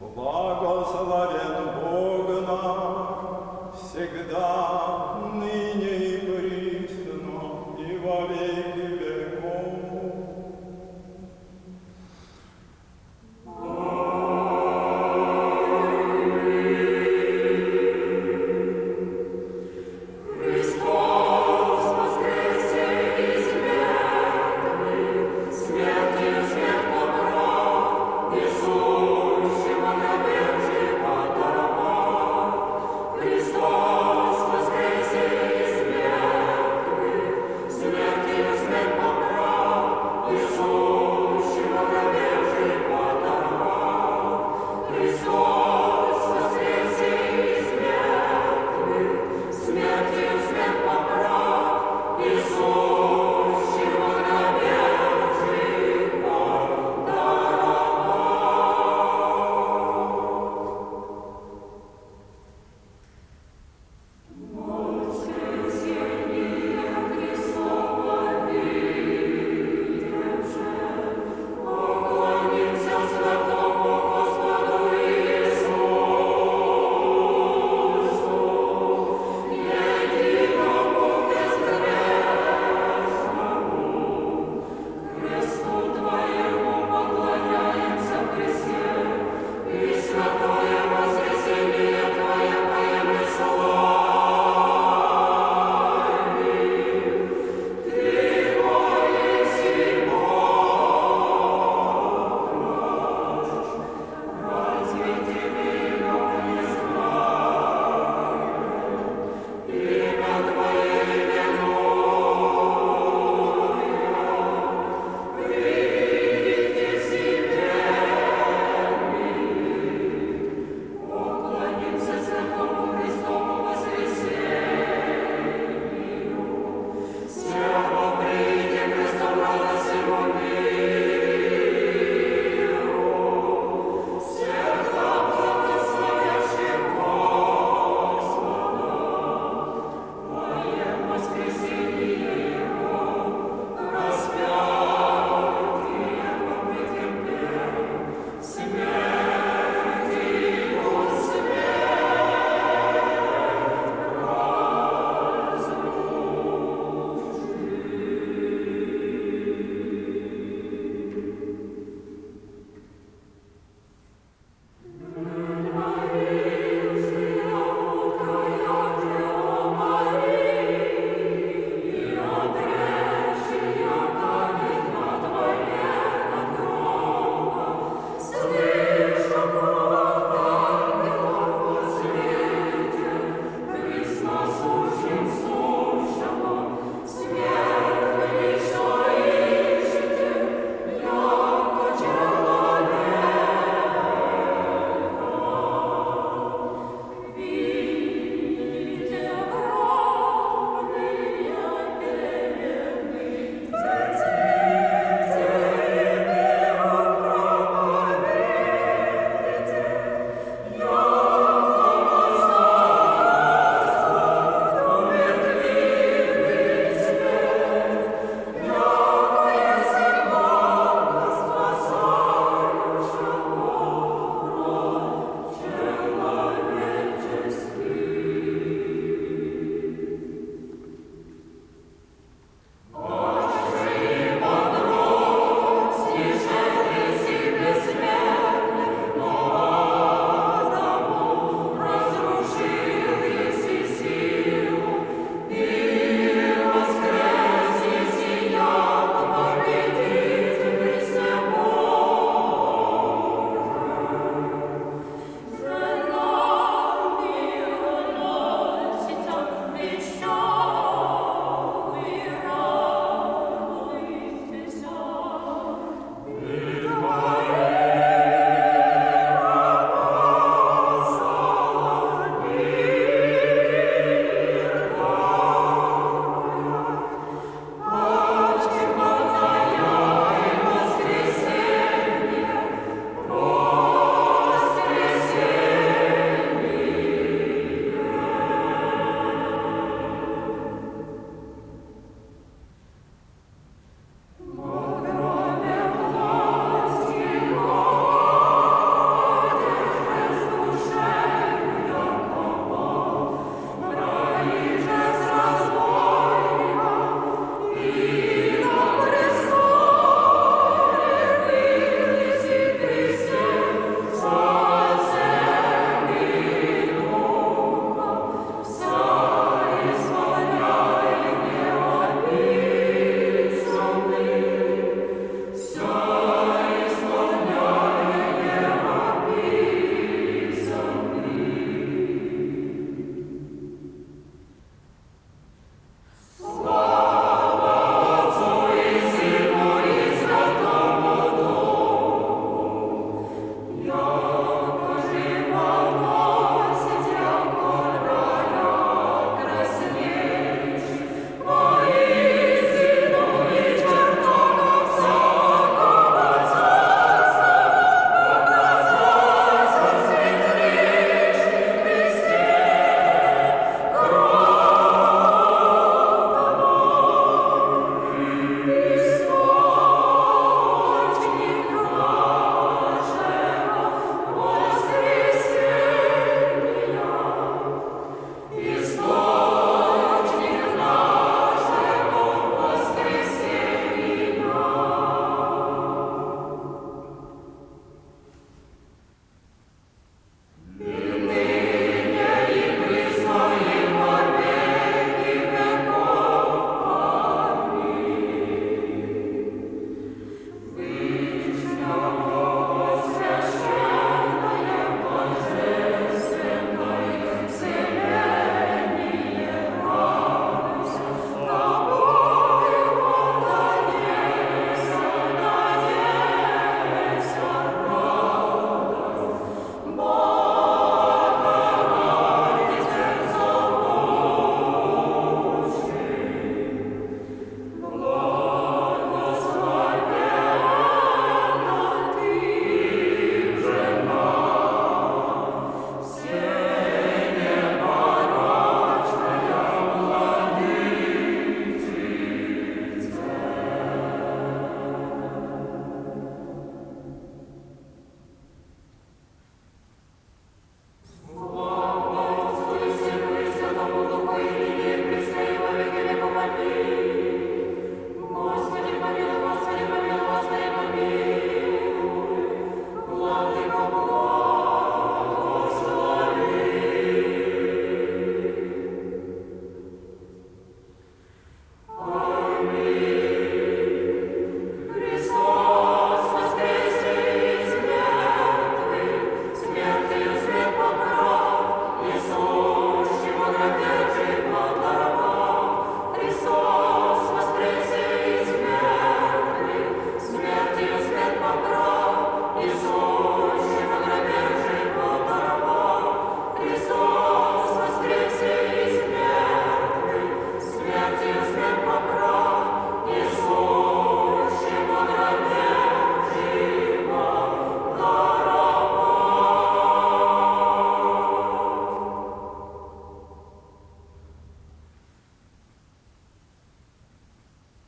Благословен Бог нам всегда.